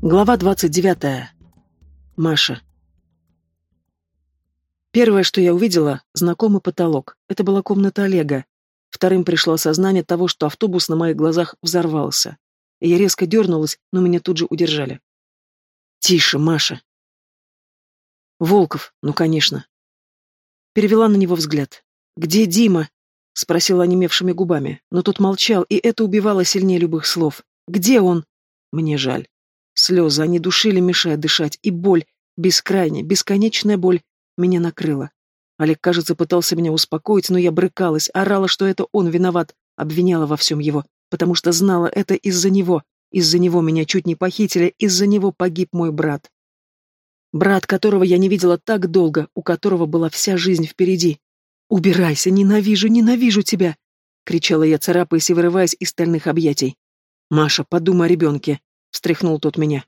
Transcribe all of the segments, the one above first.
Глава 29. Маша. Первое, что я увидела, знакомый потолок. Это была комната Олега. Вторым пришло осознание того, что автобус на моих глазах взорвался. Я резко дернулась, но меня тут же удержали. «Тише, Маша!» «Волков, ну, конечно». Перевела на него взгляд. «Где Дима?» — спросила онемевшими губами, но тот молчал, и это убивало сильнее любых слов. «Где он?» «Мне жаль». Слезы, они душили, мешая дышать, и боль, бескрайняя, бесконечная боль, меня накрыла. Олег, кажется, пытался меня успокоить, но я брыкалась, орала, что это он виноват, обвиняла во всем его, потому что знала это из-за него. Из-за него меня чуть не похитили, из-за него погиб мой брат. Брат, которого я не видела так долго, у которого была вся жизнь впереди. «Убирайся, ненавижу, ненавижу тебя!» — кричала я, царапаясь и вырываясь из стальных объятий. «Маша, подумай о ребенке. — встряхнул тот меня.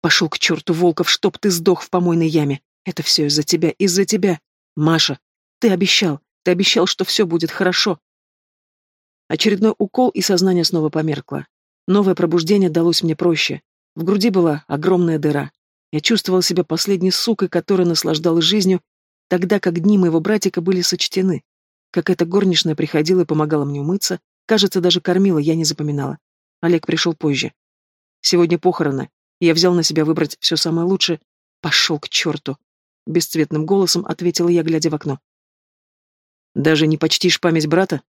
«Пошел к черту, Волков, чтоб ты сдох в помойной яме. Это все из-за тебя, из-за тебя. Маша, ты обещал, ты обещал, что все будет хорошо». Очередной укол, и сознание снова померкло. Новое пробуждение далось мне проще. В груди была огромная дыра. Я чувствовал себя последней сукой, которая наслаждалась жизнью, тогда как дни моего братика были сочтены. Как эта горничная приходила и помогала мне умыться, кажется, даже кормила, я не запоминала. Олег пришел позже. Сегодня похороны. Я взял на себя выбрать все самое лучшее. Пошел к черту. Бесцветным голосом ответила я, глядя в окно. Даже не почтишь память брата?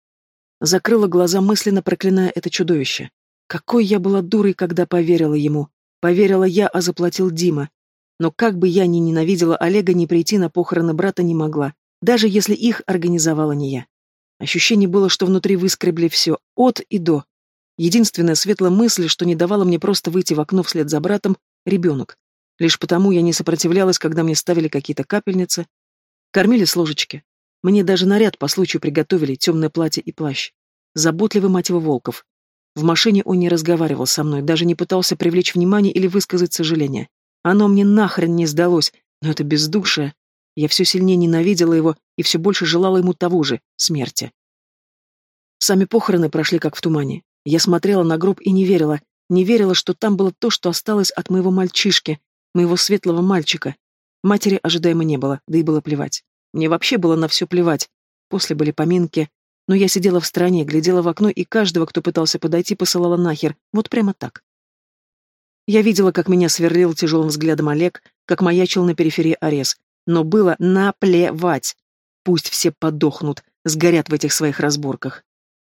Закрыла глаза, мысленно проклиная это чудовище. Какой я была дурой, когда поверила ему. Поверила я, а заплатил Дима. Но как бы я ни ненавидела Олега, не прийти на похороны брата не могла, даже если их организовала не я. Ощущение было, что внутри выскребли все, от и до. Единственная светлая мысль, что не давала мне просто выйти в окно вслед за братом, — ребенок. Лишь потому я не сопротивлялась, когда мне ставили какие-то капельницы. Кормили с ложечки. Мне даже наряд по случаю приготовили, темное платье и плащ. Заботливый мать его Волков. В машине он не разговаривал со мной, даже не пытался привлечь внимание или высказать сожаление. Оно мне нахрен не сдалось, но это бездушие. Я все сильнее ненавидела его и все больше желала ему того же — смерти. Сами похороны прошли как в тумане. Я смотрела на гроб и не верила, не верила, что там было то, что осталось от моего мальчишки, моего светлого мальчика. Матери ожидаемо не было, да и было плевать. Мне вообще было на все плевать. После были поминки, но я сидела в стороне, глядела в окно, и каждого, кто пытался подойти, посылала нахер. Вот прямо так. Я видела, как меня сверлил тяжелым взглядом Олег, как маячил на периферии Арес. Но было наплевать. Пусть все подохнут, сгорят в этих своих разборках.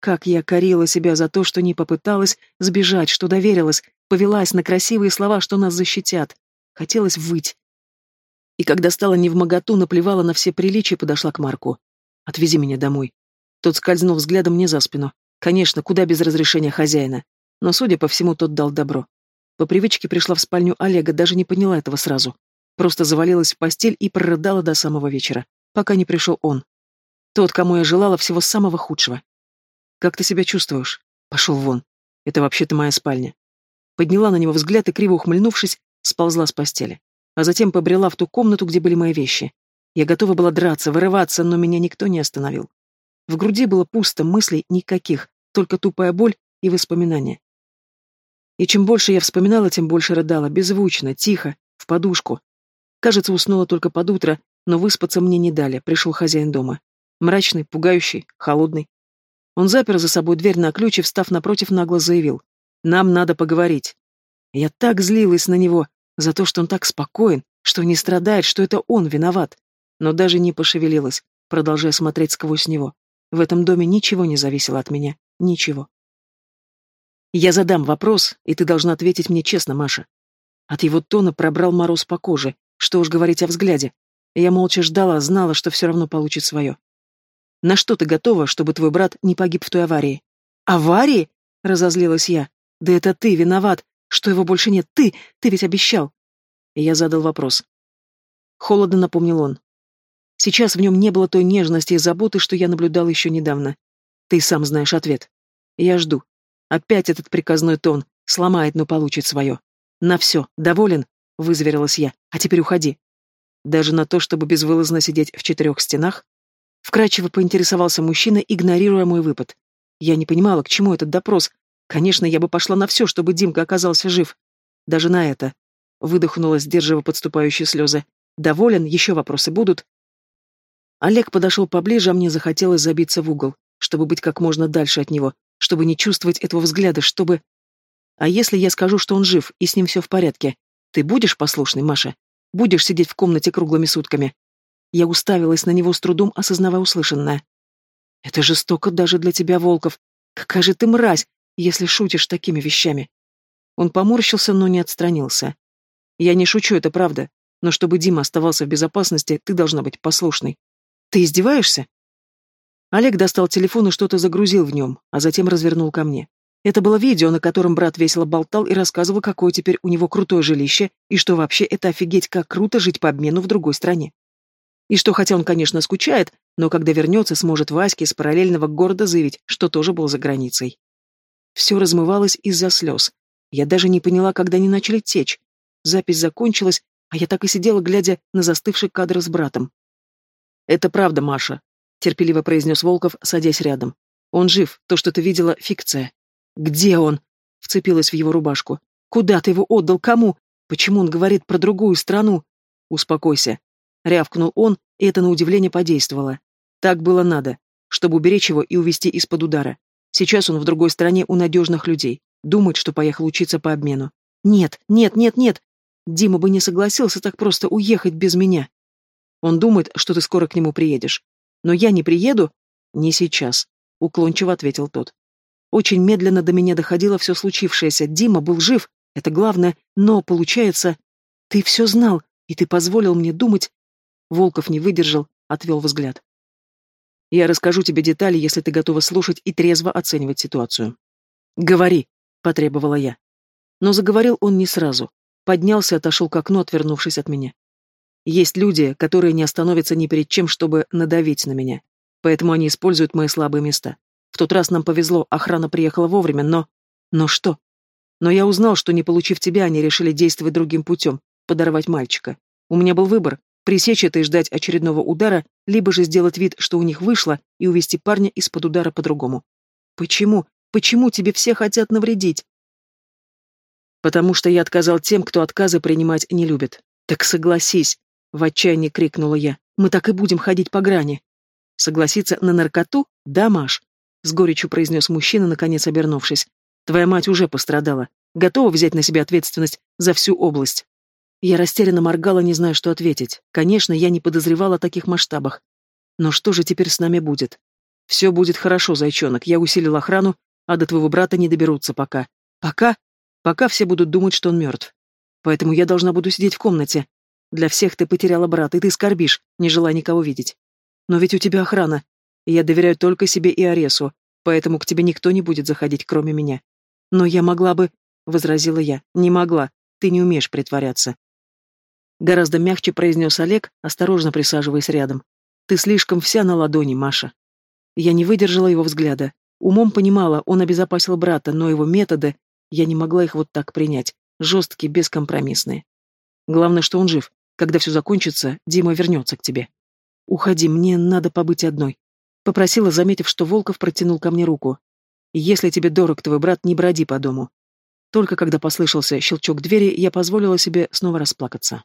Как я корила себя за то, что не попыталась сбежать, что доверилась, повелась на красивые слова, что нас защитят. Хотелось выть. И когда стала невмоготу, наплевала на все приличия подошла к Марку. «Отвези меня домой». Тот скользнул взглядом мне за спину. Конечно, куда без разрешения хозяина. Но, судя по всему, тот дал добро. По привычке пришла в спальню Олега, даже не поняла этого сразу. Просто завалилась в постель и прорыдала до самого вечера, пока не пришел он. Тот, кому я желала всего самого худшего. «Как ты себя чувствуешь?» «Пошел вон. Это вообще-то моя спальня». Подняла на него взгляд и, криво ухмыльнувшись, сползла с постели. А затем побрела в ту комнату, где были мои вещи. Я готова была драться, вырываться, но меня никто не остановил. В груди было пусто, мыслей никаких, только тупая боль и воспоминания. И чем больше я вспоминала, тем больше рыдала, беззвучно, тихо, в подушку. Кажется, уснула только под утро, но выспаться мне не дали, пришел хозяин дома. Мрачный, пугающий, холодный. Он запер за собой дверь на ключ и, встав напротив, нагло заявил. «Нам надо поговорить». Я так злилась на него за то, что он так спокоен, что не страдает, что это он виноват. Но даже не пошевелилась, продолжая смотреть сквозь него. В этом доме ничего не зависело от меня. Ничего. Я задам вопрос, и ты должна ответить мне честно, Маша. От его тона пробрал мороз по коже. Что уж говорить о взгляде. Я молча ждала, знала, что все равно получит свое. На что ты готова, чтобы твой брат не погиб в той аварии? Аварии? Разозлилась я. Да это ты виноват, что его больше нет. Ты, ты ведь обещал. Я задал вопрос. Холодно напомнил он. Сейчас в нем не было той нежности и заботы, что я наблюдал еще недавно. Ты сам знаешь ответ. Я жду. Опять этот приказной тон. Сломает, но получит свое. На все. Доволен? Вызверилась я. А теперь уходи. Даже на то, чтобы безвылазно сидеть в четырех стенах? Вкрадчиво поинтересовался мужчина, игнорируя мой выпад. Я не понимала, к чему этот допрос. Конечно, я бы пошла на все, чтобы Димка оказался жив. Даже на это. выдохнула, сдерживая подступающие слезы. Доволен, еще вопросы будут. Олег подошел поближе, а мне захотелось забиться в угол, чтобы быть как можно дальше от него, чтобы не чувствовать этого взгляда, чтобы... А если я скажу, что он жив, и с ним все в порядке? Ты будешь послушной, Маша? Будешь сидеть в комнате круглыми сутками? Я уставилась на него с трудом, осознавая услышанное. Это жестоко даже для тебя, Волков. Какая же ты мразь, если шутишь такими вещами. Он поморщился, но не отстранился. Я не шучу, это правда. Но чтобы Дима оставался в безопасности, ты должна быть послушной. Ты издеваешься? Олег достал телефон и что-то загрузил в нем, а затем развернул ко мне. Это было видео, на котором брат весело болтал и рассказывал, какое теперь у него крутое жилище, и что вообще это офигеть как круто жить по обмену в другой стране. И что, хотя он, конечно, скучает, но когда вернется, сможет Ваське из параллельного города заявить, что тоже был за границей. Все размывалось из-за слез. Я даже не поняла, когда они начали течь. Запись закончилась, а я так и сидела, глядя на застывший кадр с братом. «Это правда, Маша», — терпеливо произнес Волков, садясь рядом. «Он жив, то, что ты видела, фикция». «Где он?» — вцепилась в его рубашку. «Куда ты его отдал? Кому? Почему он говорит про другую страну?» «Успокойся», — рявкнул он, и это на удивление подействовало. «Так было надо, чтобы уберечь его и увести из-под удара. Сейчас он в другой стране у надежных людей. Думает, что поехал учиться по обмену. Нет, нет, нет, нет. Дима бы не согласился так просто уехать без меня. Он думает, что ты скоро к нему приедешь. Но я не приеду? Не сейчас, уклончиво ответил тот. Очень медленно до меня доходило все случившееся. Дима был жив, это главное, но, получается, ты все знал, и ты позволил мне думать... Волков не выдержал, отвел взгляд. Я расскажу тебе детали, если ты готова слушать и трезво оценивать ситуацию. Говори, потребовала я. Но заговорил он не сразу. Поднялся и отошел к окну, отвернувшись от меня. Есть люди, которые не остановятся ни перед чем, чтобы надавить на меня. Поэтому они используют мои слабые места. В тот раз нам повезло, охрана приехала вовремя, но... Но что? Но я узнал, что, не получив тебя, они решили действовать другим путем, подорвать мальчика. У меня был выбор — пресечь это и ждать очередного удара, либо же сделать вид, что у них вышло, и увести парня из-под удара по-другому. Почему? Почему тебе все хотят навредить? Потому что я отказал тем, кто отказы принимать не любит. Так согласись, в отчаянии крикнула я. Мы так и будем ходить по грани. Согласиться на наркоту? Да, Маш. С горечью произнес мужчина, наконец обернувшись. Твоя мать уже пострадала. Готова взять на себя ответственность за всю область. Я растерянно моргала, не зная, что ответить. Конечно, я не подозревала о таких масштабах. Но что же теперь с нами будет? Все будет хорошо, зайчонок. Я усилил охрану, а до твоего брата не доберутся пока. Пока? Пока все будут думать, что он мертв. Поэтому я должна буду сидеть в комнате, для всех ты потеряла брата, и ты скорбишь, не желая никого видеть. Но ведь у тебя охрана. Я доверяю только себе и Аресу, поэтому к тебе никто не будет заходить, кроме меня. Но я могла бы, — возразила я, — не могла. Ты не умеешь притворяться. Гораздо мягче произнес Олег, осторожно присаживаясь рядом. Ты слишком вся на ладони, Маша. Я не выдержала его взгляда. Умом понимала, он обезопасил брата, но его методы, я не могла их вот так принять. Жесткие, бескомпромиссные. Главное, что он жив. Когда все закончится, Дима вернется к тебе. Уходи, мне надо побыть одной. Попросила, заметив, что Волков протянул ко мне руку. Если тебе дорог твой брат, не броди по дому. Только когда послышался щелчок двери, я позволила себе снова расплакаться.